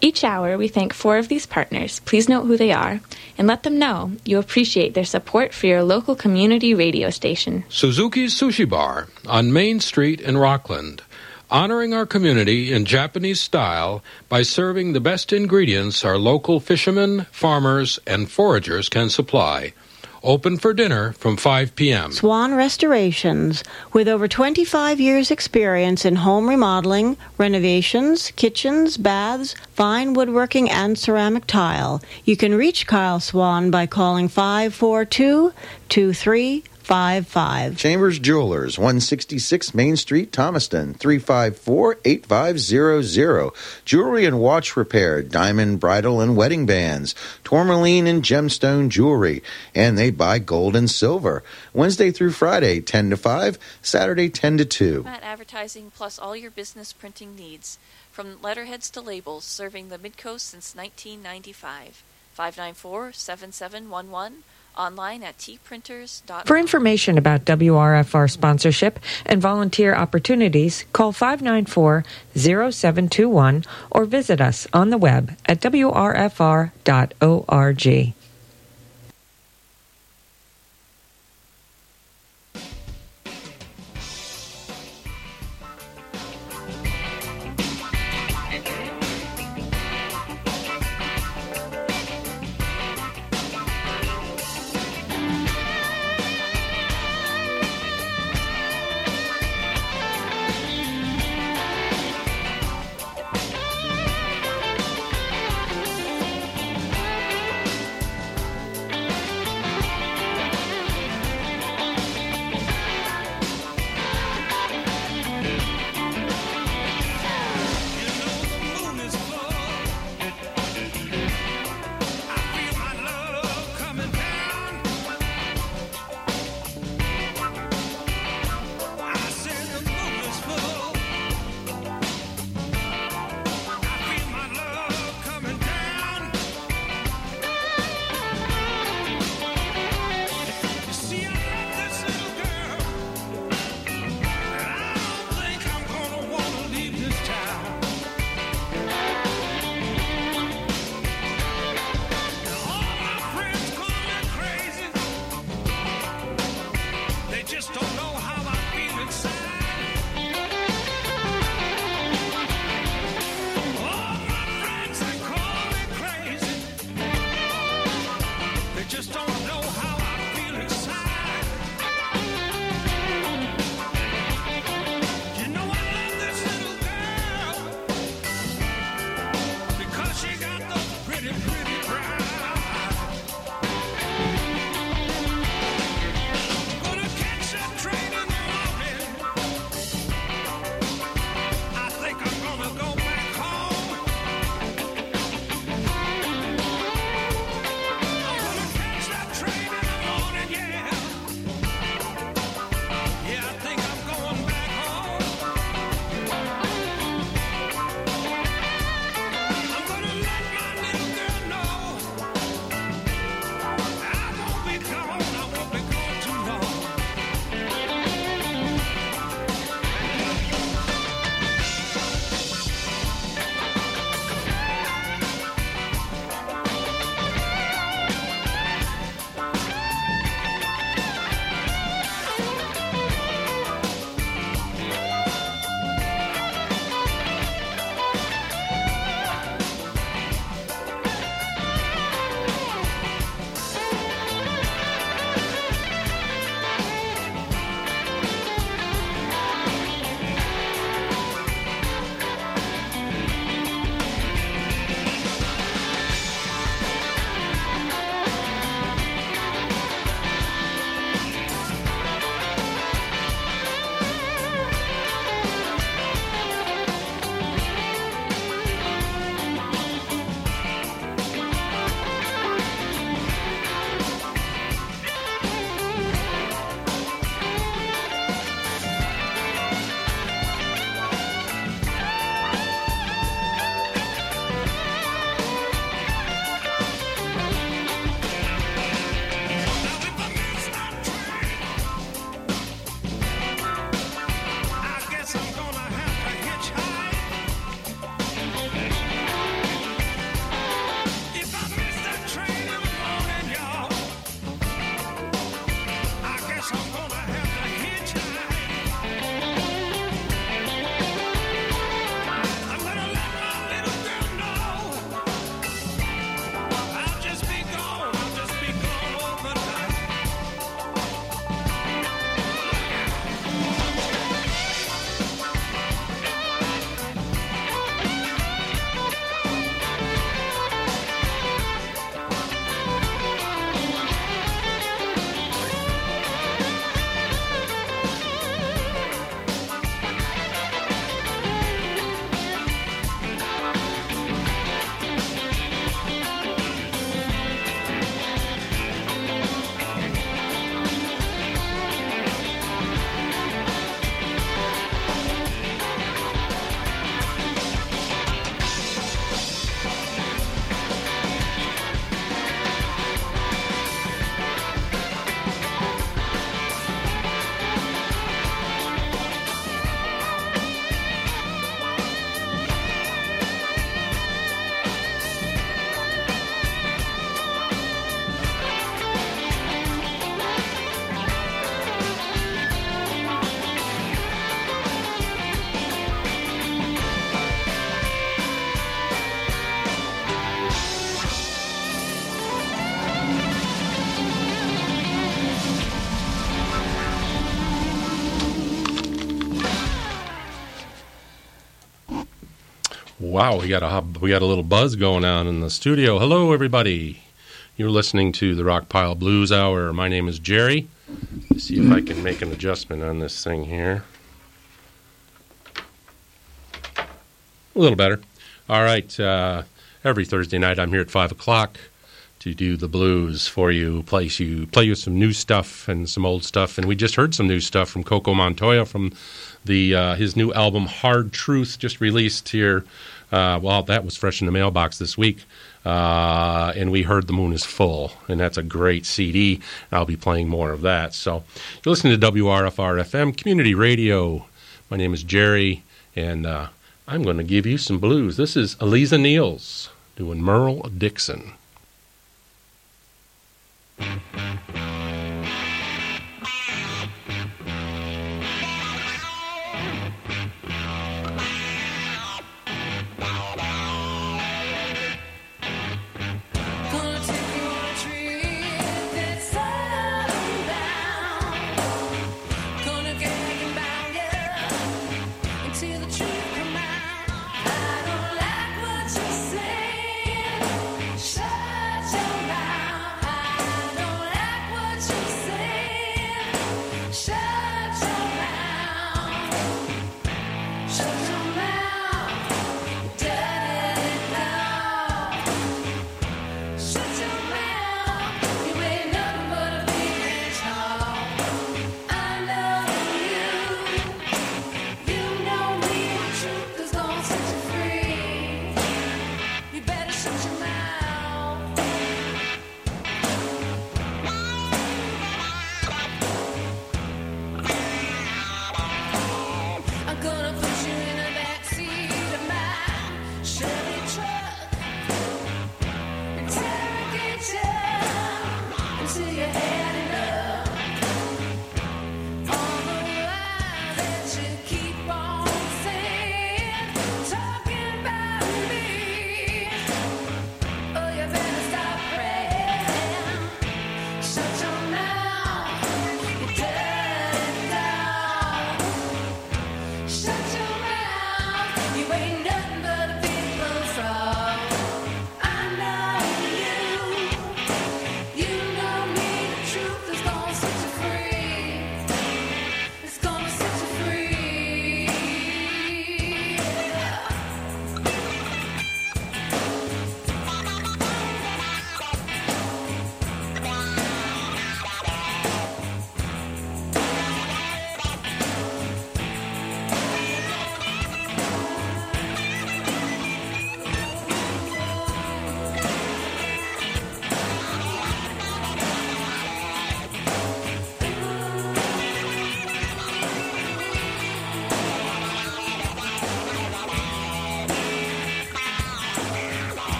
Each hour, we thank four of these partners. Please note who they are and let them know you appreciate their support for your local community radio station. Suzuki's Sushi Bar on Main Street in Rockland, honoring our community in Japanese style by serving the best ingredients our local fishermen, farmers, and foragers can supply. Open for dinner from 5 p.m. Swan Restorations, with over 25 years' experience in home remodeling, renovations, kitchens, baths, fine woodworking, and ceramic tile. You can reach Kyle Swan by calling 542 23 55. Chambers Jewelers, 166 Main Street, Thomaston, 354-8500. Jewelry and watch repair, diamond, bridal, and wedding bands, tourmaline and gemstone jewelry, and they buy gold and silver. Wednesday through Friday, 10 to 5, Saturday, 10 to 2. Matt Advertising plus all your business printing needs. From letterheads to labels, serving the Midcoast since 1995. 594-7711 online at tprinters.com. For information about WRFR sponsorship and volunteer opportunities, call 594 0721 or visit us on the web at wrfr.org. Wow, we got a we got a little buzz going on in the studio. Hello, everybody. You're listening to the Rockpile Blues Hour. My name is Jerry. Let's see if I can make an adjustment on this thing here. A little better. All right. Uh, every Thursday night, I'm here at five o'clock to do the blues for you. Play you play you some new stuff and some old stuff. And we just heard some new stuff from Coco Montoya from the uh, his new album Hard Truth, just released here. Uh, well, that was fresh in the mailbox this week. Uh, and we heard The Moon is Full, and that's a great CD. I'll be playing more of that. So you're listening to WRFR FM Community Radio. My name is Jerry, and uh, I'm going to give you some blues. This is Eliza Neals doing Merle Dixon.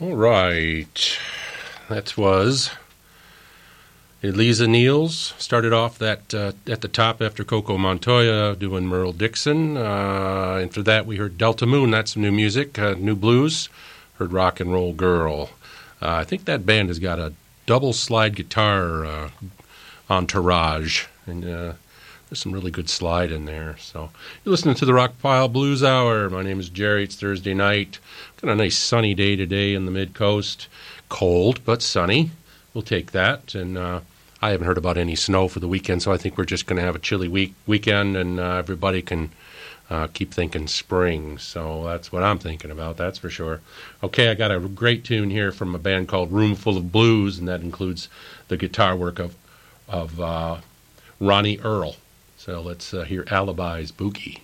All right. That was Eliza Neals. Started off that uh, at the top after Coco Montoya doing Merle Dixon. Uh, and for that, we heard Delta Moon. That's some new music, uh, new blues. Heard Rock and Roll Girl. I think that band has got a double slide guitar entourage. And there's some really good slide in there. So you're listening to the Rockpile Blues Hour. My name is Jerry. It's Thursday night. Got a nice sunny day today in the mid coast. Cold, but sunny. We'll take that. And uh, I haven't heard about any snow for the weekend, so I think we're just going to have a chilly week weekend, and uh, everybody can uh, keep thinking spring. So that's what I'm thinking about. That's for sure. Okay, I got a great tune here from a band called Roomful of Blues, and that includes the guitar work of of uh, Ronnie Earl. So let's uh, hear Alibi's Boogie.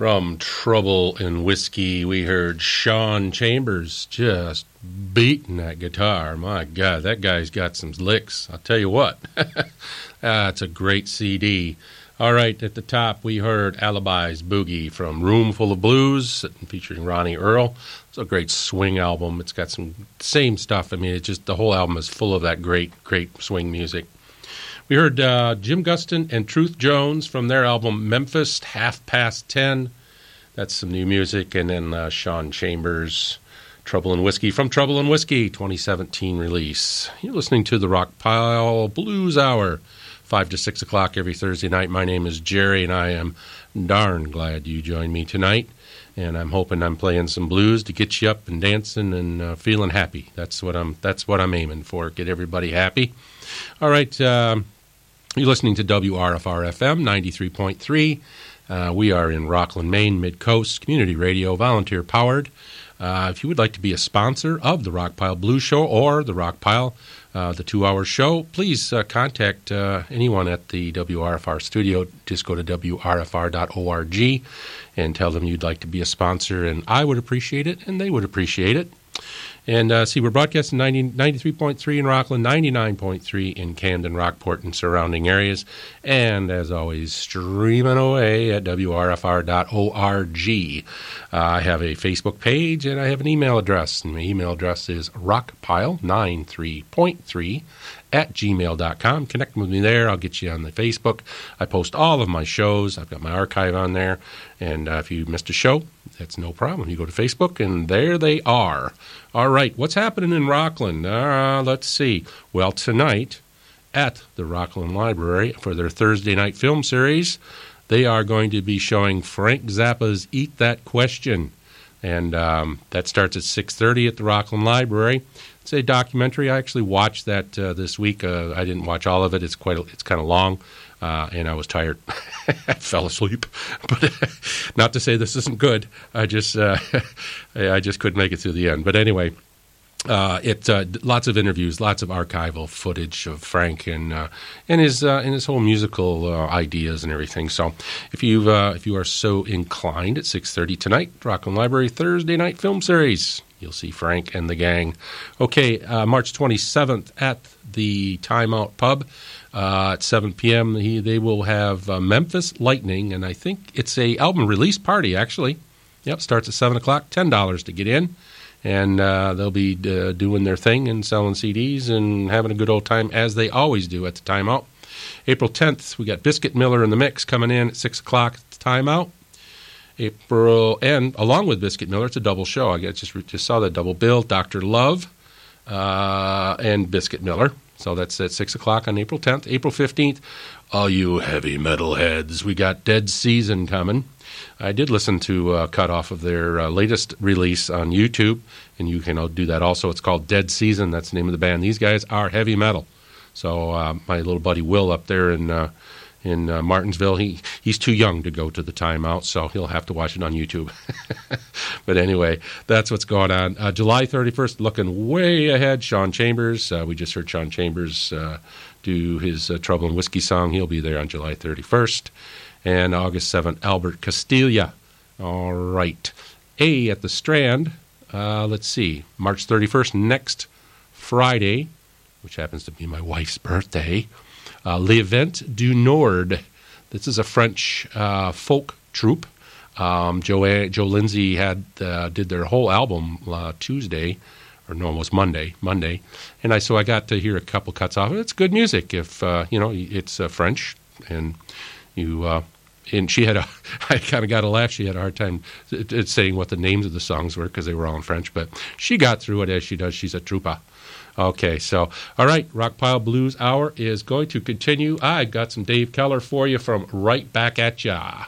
From Trouble and Whiskey, we heard Sean Chambers just beating that guitar. My God, that guy's got some licks. I'll tell you what, that's it's a great CD. All right, at the top, we heard Alibi's Boogie from Roomful of Blues, featuring Ronnie Earl. It's a great swing album. It's got some same stuff. I mean, it's just the whole album is full of that great, great swing music. We heard uh, Jim Gustin and Truth Jones from their album Memphis, Half Past Ten. That's some new music. And then uh, Sean Chambers, Trouble and Whiskey from Trouble and Whiskey, 2017 release. You're listening to the Rockpile Blues Hour, 5 to 6 o'clock every Thursday night. My name is Jerry, and I am darn glad you joined me tonight. And I'm hoping I'm playing some blues to get you up and dancing and uh, feeling happy. That's what, I'm, that's what I'm aiming for, get everybody happy. All right. Um, you're listening to WRFR FM 93.3. Uh, we are in Rockland, Maine, Mid Coast Community Radio, volunteer powered. Uh, if you would like to be a sponsor of the Rockpile Blue Show or the Rockpile, uh, the two hour show, please contact anyone at the WRFR studio. Just go to WRFR.org and tell them you'd like to be a sponsor, and I would appreciate it, and they would appreciate it. And uh, see, we're broadcasting 90, 93.3 in Rockland, 99.3 in Camden, Rockport, and surrounding areas. And as always, streaming away at WRFR.org. Uh, I have a Facebook page and I have an email address. And my email address is rockpile93.3 at gmail.com. Connect with me there. I'll get you on the Facebook. I post all of my shows. I've got my archive on there. And uh, if you missed a show, that's no problem. You go to Facebook, and there they are. All right, what's happening in Rockland? Uh, let's see. Well, tonight at the Rockland Library for their Thursday night film series, they are going to be showing Frank Zappa's Eat That Question. And um, that starts at 6.30 at the Rockland Library. It's a documentary. I actually watched that uh, this week. Uh, I didn't watch all of it. It's quite. It's kind of long, uh, and I was tired. I fell asleep. But not to say this isn't good. I just uh, I just couldn't make it through the end. But anyway. Uh, it uh, lots of interviews, lots of archival footage of Frank and uh, and his uh, and his whole musical uh, ideas and everything. So, if you if you are so inclined, at six thirty tonight, Rockland Library Thursday night film series. You'll see Frank and the gang. Okay, March 27th at the Timeout Pub uh, at 7 p.m. He, they will have uh, Memphis Lightning, and I think it's a album release party actually. Yep, starts at 7 o'clock, $10 to get in. And uh, they'll be uh, doing their thing and selling CDs and having a good old time as they always do at the Timeout. April 10th, we got Biscuit Miller in the mix coming in at 6 o'clock Timeout. April, and along with Biscuit Miller, it's a double show. I just just saw that double bill. Doctor Love uh, and Biscuit Miller. So that's at six o'clock on April 10th. April 15th, all you heavy metal heads, we got Dead Season coming. I did listen to a cut off of their uh, latest release on YouTube, and you can do that also. It's called Dead Season. That's the name of the band. These guys are heavy metal. So uh, my little buddy Will up there in uh, in uh, Martinsville. He he's too young to go to the timeout, so he'll have to watch it on YouTube. but anyway, that's what's going on. Uh, July 31st, looking way ahead. Sean Chambers. Uh, we just heard Sean Chambers do his Trouble and Whiskey song. He'll be there on July 31st. And August 7th, Albert Castiglia. All right. A at the Strand. Let's see. March 31st, next Friday, which happens to be my wife's birthday. Uh, Le Vent du Nord. This is a French uh, folk troupe. Um, Joe, Joe Lindsay had uh, did their whole album uh, Tuesday, or no, almost Monday. Monday, and I so I got to hear a couple cuts off. It's good music. If you know, it's French, and you. And she had a, I kind of got a laugh. She had a hard time saying what the names of the songs were because they were all in French, but she got through it as she does. She's a trooper. Okay, so, all right, Rockpile Blues Hour is going to continue. I've got some Dave Keller for you from Right Back at Ya.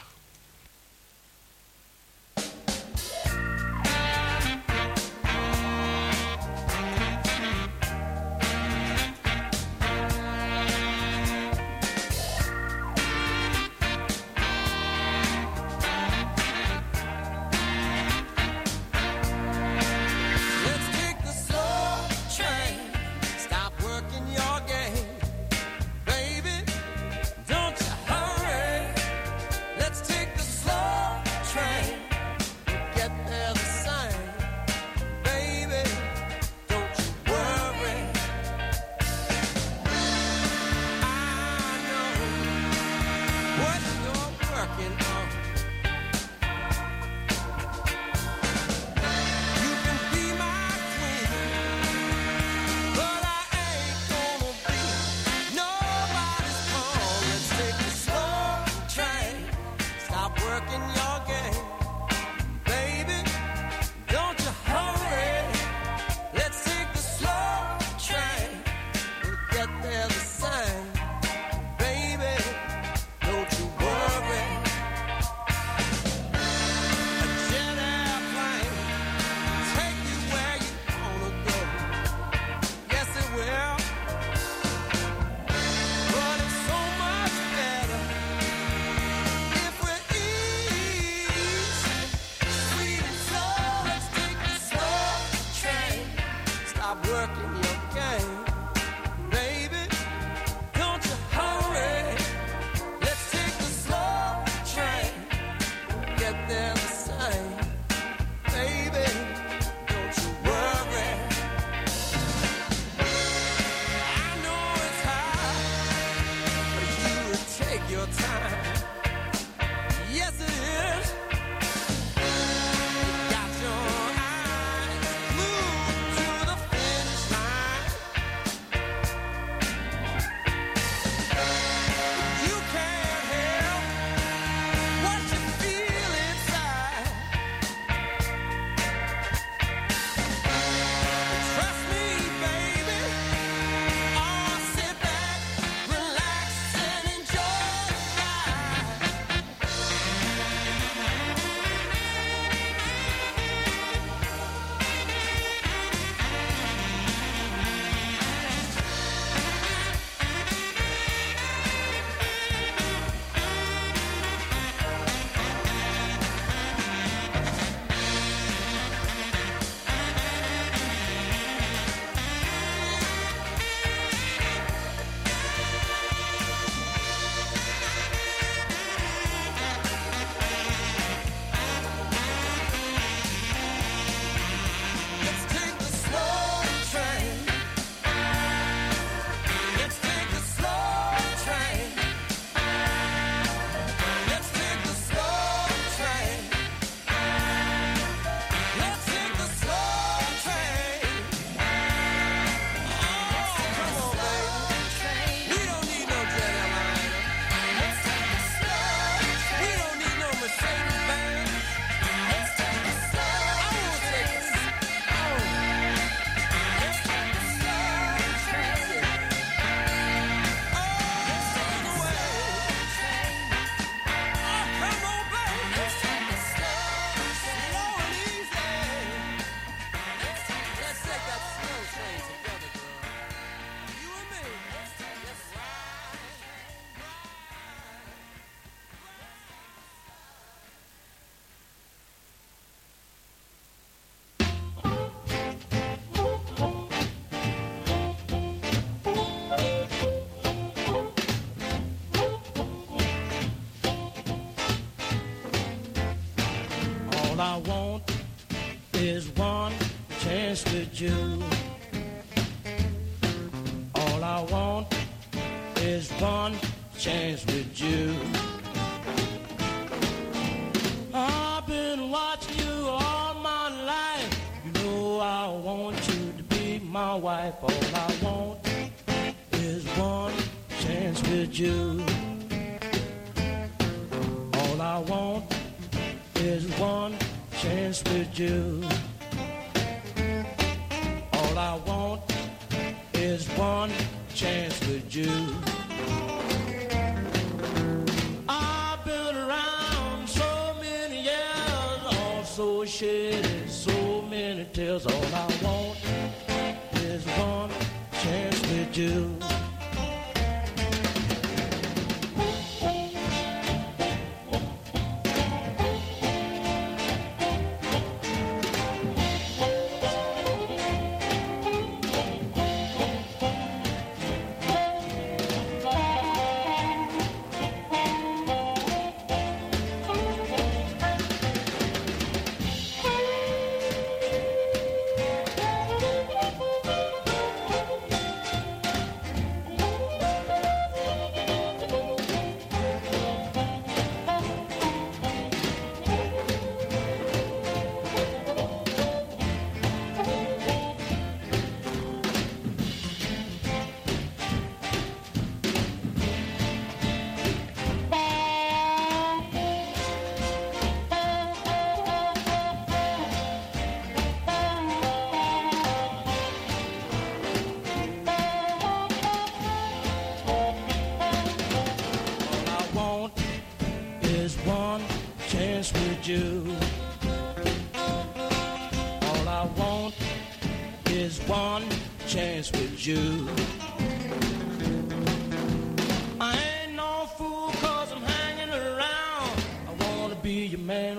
With. All I want is one chance with you. I've been watching you all my life. You know I want you to be my wife. All I want is one chance with you. All I want is one chance with you. Chance with you. I've been around so many years, all so shady, so many tears. All I want is one chance with you.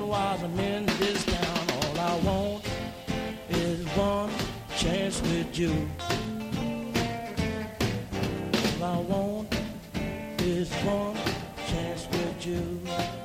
While I'm in this town. All I want is one chance with you. All I want is one chance with you.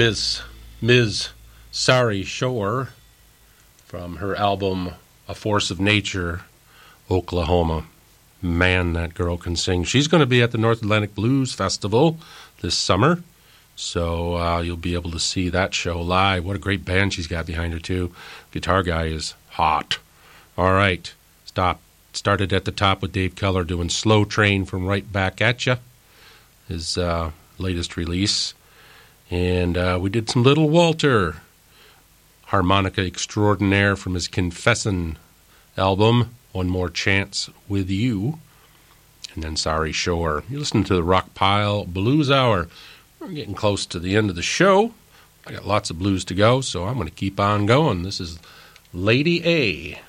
Ms. Ms. Sari Schorr from her album A Force of Nature, Oklahoma. Man, that girl can sing. She's going to be at the North Atlantic Blues Festival this summer. So uh, you'll be able to see that show live. What a great band she's got behind her, too. Guitar guy is hot. All right. Stop. Started at the top with Dave Keller doing Slow Train from Right Back at You, his uh, latest release. And uh, we did some Little Walter, harmonica extraordinaire from his Confessin' album, One More Chance with You. And then Sari Schorr. You're listening to the Rockpile Blues Hour. We're getting close to the end of the show. I got lots of blues to go, so I'm going to keep on going. This is Lady A.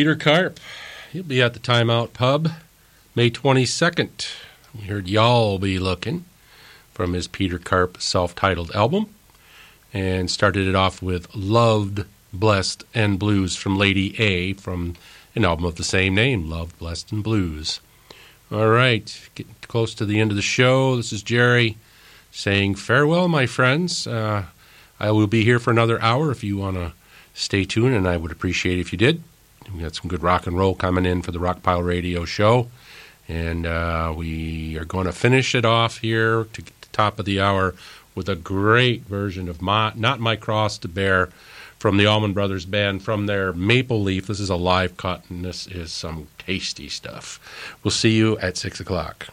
Peter Karp. He'll be at the Timeout Pub May 22nd. We heard Y'all Be Looking from his Peter Karp self titled album and started it off with Loved, Blessed, and Blues from Lady A from an album of the same name, Loved, Blessed, and Blues. All right, getting close to the end of the show. This is Jerry saying farewell, my friends. Uh, I will be here for another hour if you want to stay tuned, and I would appreciate if you did. We got some good rock and roll coming in for the Rockpile Radio show. And uh, we are going to finish it off here to the top of the hour with a great version of my, Not My Cross to Bear from the Allman Brothers Band from their Maple Leaf. This is a live cut, and this is some tasty stuff. We'll see you at 6 o'clock.